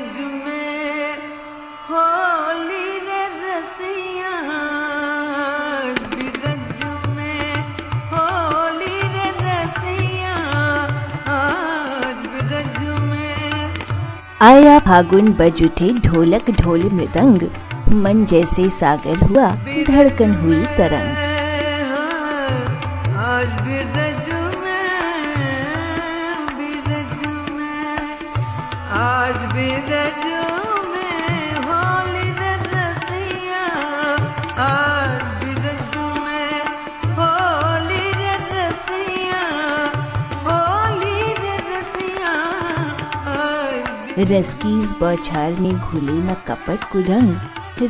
में होली रे रसिया आया फागुन बज उठे ढोलक ढोल मृदंग, मन जैसे सागर हुआ, धड़कन हुई तरंग। आज रस बौछार में घुले न कपट कुरंग।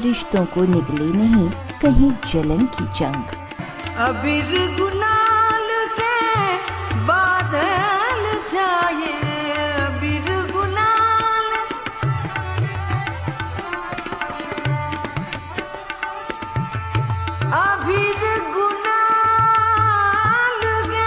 रिश्तों को निकले नहीं, कहीं जलन की जंग। अबीर गुलाल के बादल छाए, अबीर गुलाल। अबीर गुलाल के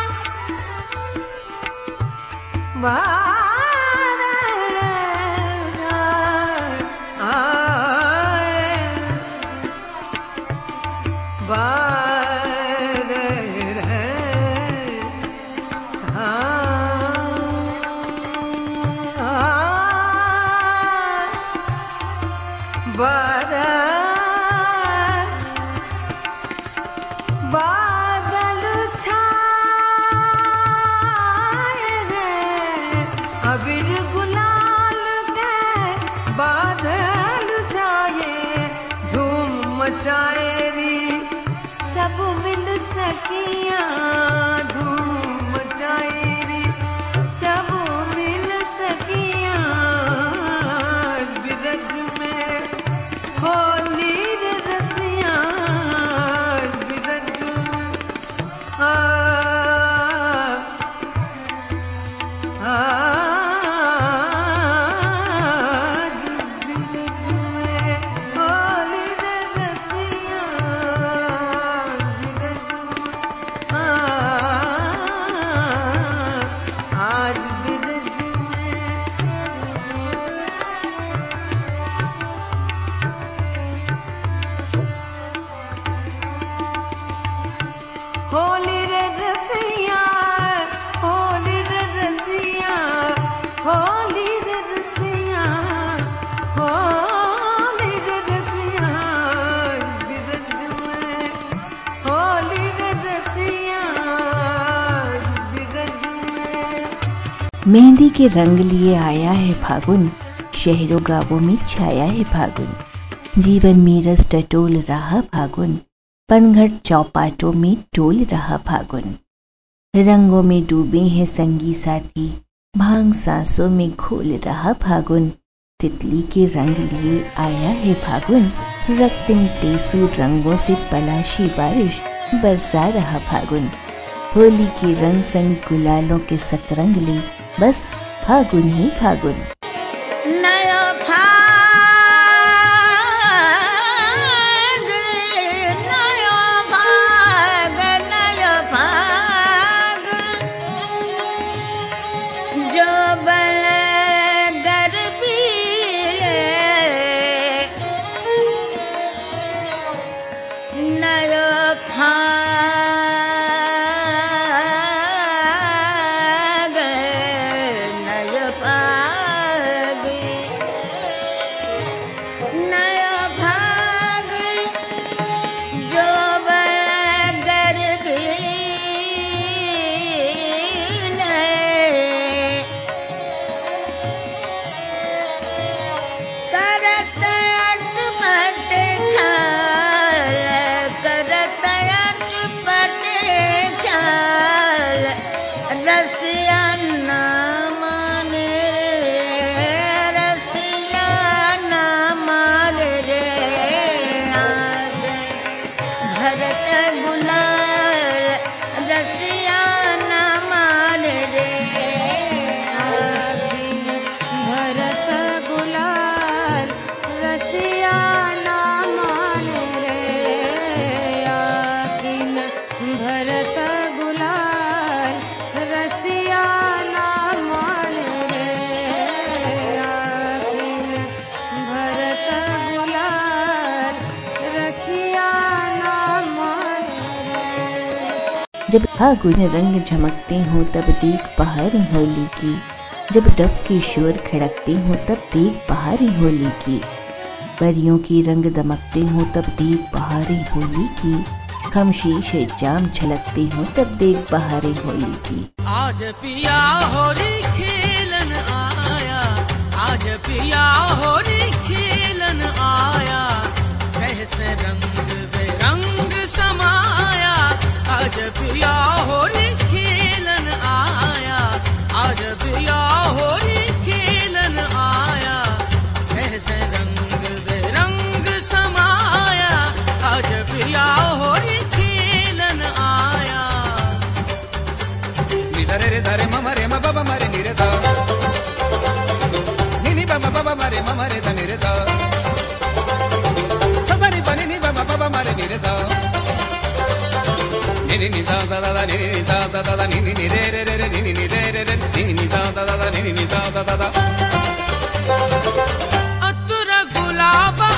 मचाए सब मिल सकिया के रंग लिए आया है फागुन, शहरों गाँवों में छाया है फागुन। जीवन में रस टटोल रहा फागुन, पनघट चौपाटों में टोल रहा फागुन। रंगों में डूबे हैं संगी साथी, भाँग सांसों में घोल रहा फागुन। तितली के रंग लिए आया है फागुन, रक्तिम टेसू रंगों से पलाशी बारिश, बरसा रहा फागुन। होली के रंग संग गुलालों के सतरंग ले बस फागुन ही फागुन। जब फागुन रंग झमकते हो, तब देख बहारें होली की। जब डफ के शोर खड़कते हो, तब देख बहारें होली की। परियों की रंग दमकते हो, तब देख बहारें होली की। हम शीशे जाम छलकते हो, तब देख बहारें होली की। आज पिया होली खेलन आया, आज पिया होली खेलन आया। सहस रंग बेरंग समाया आज पिया होली खेलन आया आज पिया होली खेलन आया सहस रंग बेरंग समाया आज पिया होली खेलन आया ni sa re re sa re ma ma re ma ba ba ma re ni re sa ni ni ba ma ba ba ma re ma ma నిని ని సా సా దా నిని ని సా సా దా నిని ని రే రే రే నిని ని రే రే రే నిని ని సా సా దా నిని ని సా సా దా అత్తుర గులాబా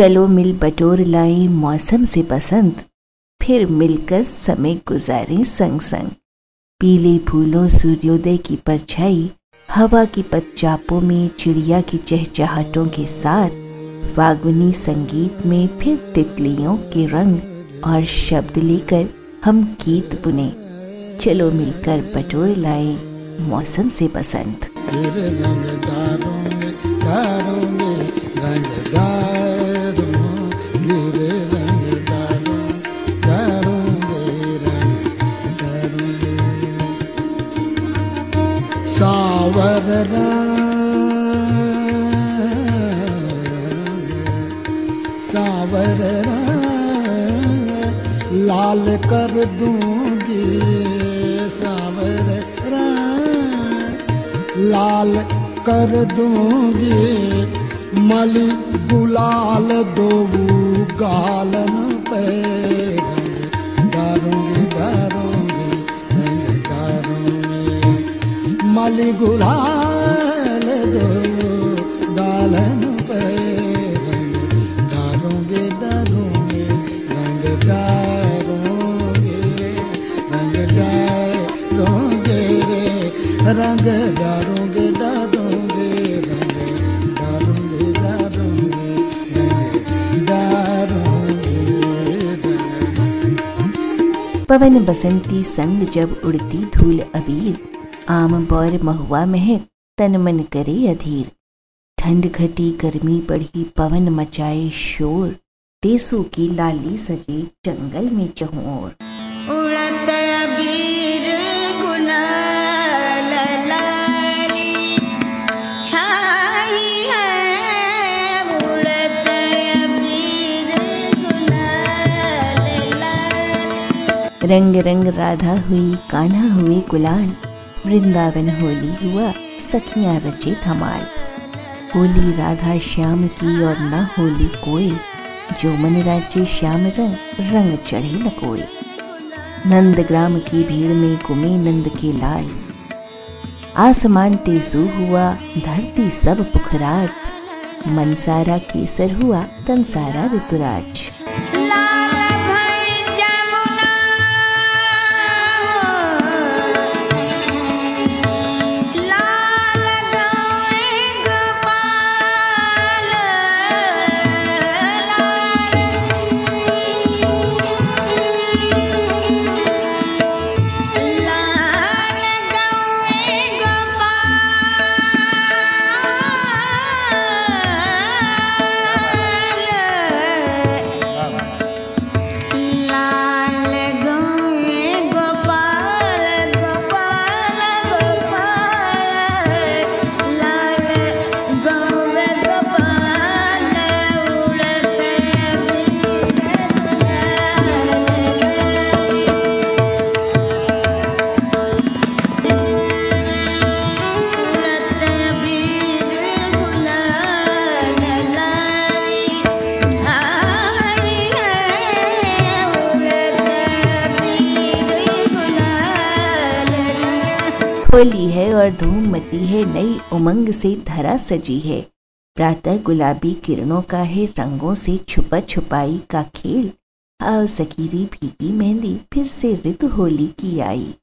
चलो मिल बटोर लाए, मौसम से बसंत फिर मिलकर समय गुजारे संग संग। पीले फूलों, सूर्योदय की परछाई, हवा की पतचापों में, चिड़िया की चहचहाटों के साथ। फागुनी संगीत में फिर तितलियों के रंग और शब्द लेकर हम गीत बुने। चलो मिलकर बटोर लाए, मौसम से बसंत तेरे रंग डारोंगे डारोंगे रंग सावर रंग सावर रंग लाल कर दूँगी सावर रंग लाल कर दूँगी मली गुलाल दो गालन पे मली गुलाल दो, गालन पे रंग डारूँगे डारूँगे रंग डारूँगे रंग डारूँगे रे, रंग डारूँगे डारूँगे रंग डारूँगे डारूँगे रंग डारूँगे रंग। पवन बसंती संग जब उड़ती धूल अबीर आम बौर महुआ महक तन मन करे अधीर। ठंड घटी गर्मी बढ़ी पवन मचाए शोर। टेसू की लाली सजे जंगल में चहुं ओर उड़त अबीर गुलाल लाली छाई है उड़त अबीर गुलाल लाली। रंग रंग राधा हुई कान्हा हुए गुलाल वृंदावन होली हुआ, सखियाँ रचे धमाल होली राधा श्याम की और न होली कोई, जो मन राज्य श्याम रंग रंग चढ़े न कोई। नंद ग्राम की भीड़ में घूमे नंद के लाल। आसमान टेसू हुआ, धरती सब पुखराज। मन सारा केसर हुआ तन सारा ऋतुराज। नई उमंग से धरा सजी है। प्रातः गुलाबी किरणों का है, रंगों से छुपा छुपाई का खेल। आओ सकीरी भीगी मेहंदी फिर से ऋतु होली की आई।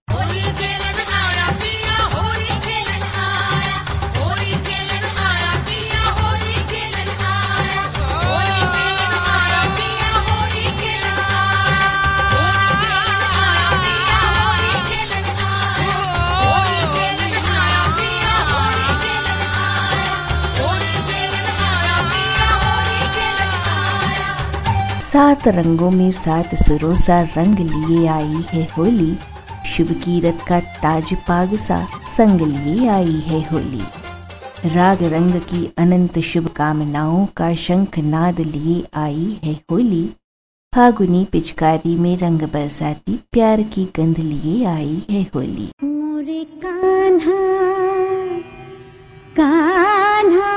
सात रंगों में सात सुरों सा रंग लिए आई है होली। शुभ कीरत का ताज पाग सा संग लिए आई है होली। राग रंग की अनंत शुभकामनाओं का शंख नाद लिए आई है होली। फागुनी पिचकारी में रंग बरसाती प्यार की गंध लिए आई है होली। कान्हा कान्हा।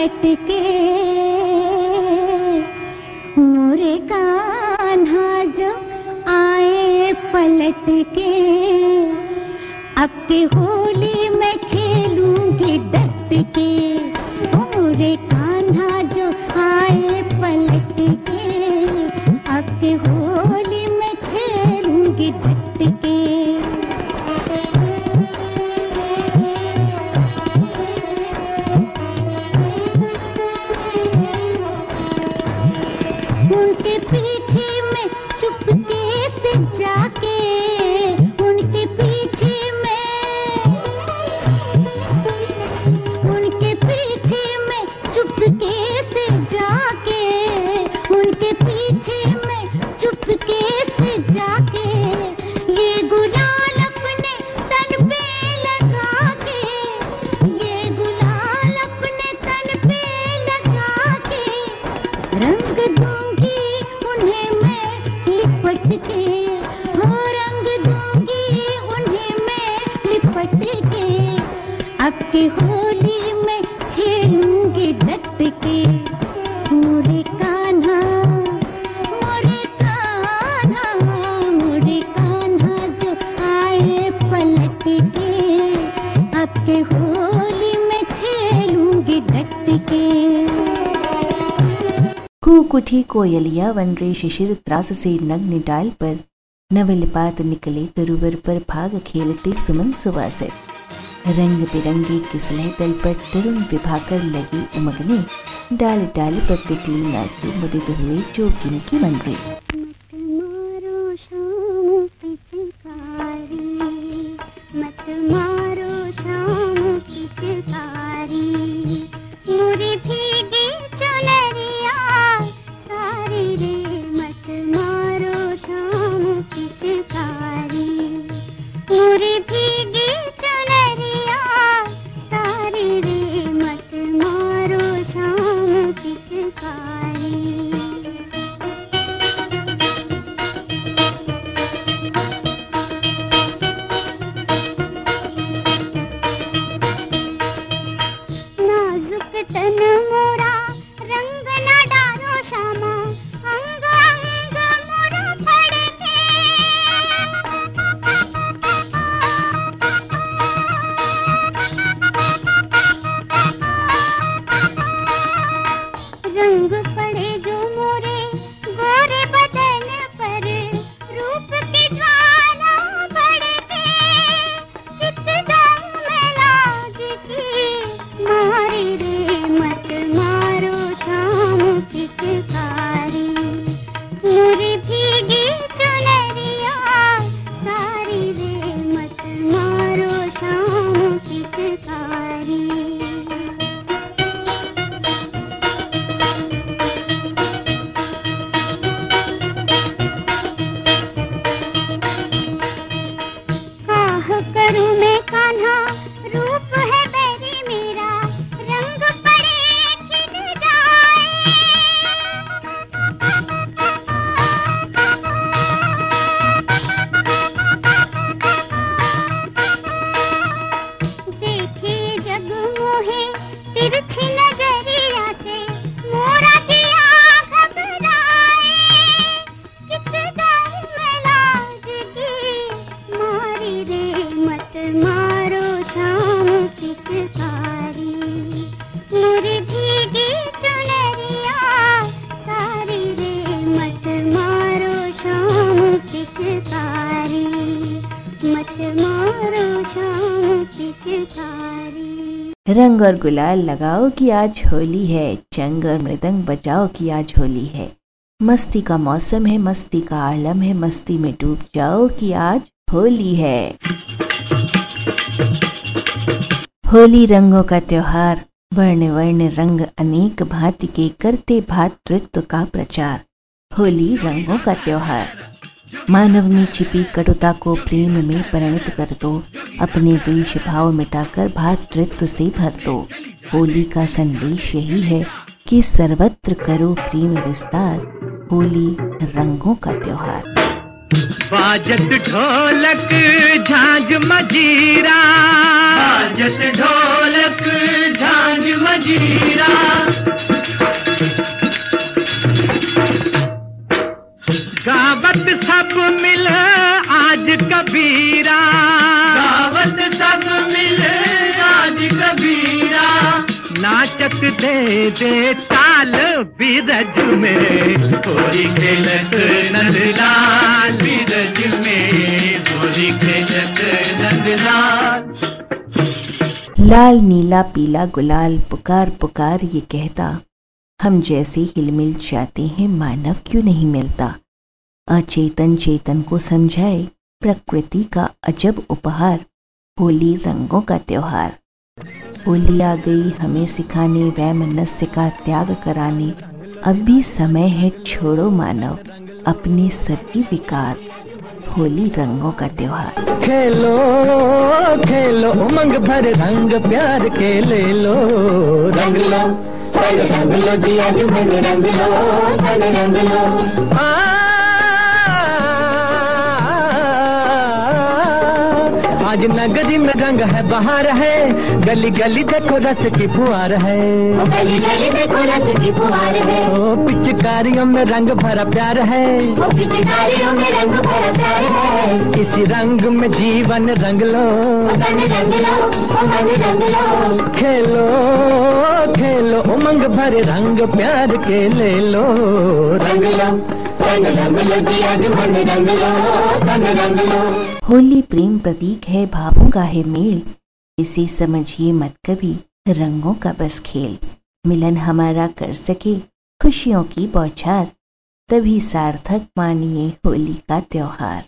पलट के मोरे कान्हा जो आए पलट के। अब के होली में खेलूँगी डट के। मोरे कान्हा उठी कोयलिया वन रे शिशिर त्रास से नग्न डाल पर नवल पात निकले तरुवर पर भाग खेलते सुमन सुवासित रंग बिरंगे किसले तल पर तरुण विभाकर लगी उमगने, डाल डाल पर तिकली नाचती मुदित हुए जोगिन की मनरे तन रंग और गुलाल लगाओ कि आज होली है। चंग और मृदंग बजाओ कि आज होली है। मस्ती का मौसम है, मस्ती का आलम है, मस्ती में डूब जाओ कि आज होली है। होली रंगों का त्योहार, वर्ण वर्ण रंग अनेक भांति के करते भातृत्व का प्रचार। होली रंगों का त्योहार। मानव में छिपी कटुता को प्रेम में परिणत कर दो अपने द्वेष भाव मिटाकर भातृत्व से भर दो। होली का संदेश यही है कि सर्वत्र करो प्रेम विस्तार होली रंगों का त्योहार। बाजत ढोलक झांझ मजीरा। बाजत ढोलक झांझ मजीरा। सब मिल आज कबीरा। गावत सब मिल आज कबीरा। नाचक दे दे ताल बीरज में। होली खेलत नंदलाल बीरज में। होली खेलत नंदलाल। लाल नीला पीला गुलाल पुकार पुकार ये कहता हम जैसे हिलमिल जाते हैं मानव क्यों नहीं मिलता? अचेतन चेतन को समझाए, प्रकृति का अजब उपहार, होली रंगों का त्योहार। होली आ गई हमें सिखाने वैमनस्य का त्याग कराने। अब भी समय है, छोड़ो मानव, अपने सभी विकार। होली रंगों का त्योहार। खेलो खेलो, उमंग भर रंग, प्यार के ले लो, रंग लो रंग लो दिया रंग लो रंग लो। आज नगरी में रंग है बाहर है। गली गली देखो रस की फुहार है। गली गली देखो रस की फुहार है। ओ पिचकारियों में रंग भरा प्यार है। वो पिचकारियों में रंग भरा प्यार है। इसी रंग में जीवन रंग लो। रंग लो ओ रंग लो। खेलो खेलो उमंग भरे रंग प्यार के ले लो। रंग लो रंग रंग लो दिया रंग लो रंग लो। होली प्रेम प्रतीक है, भावों का है मेल। इसे समझिए मत कभी, रंगों का बस खेल। मिलन हमारा कर सके, खुशियों की बौछार। तभी सार्थक मानिए होली का त्योहार।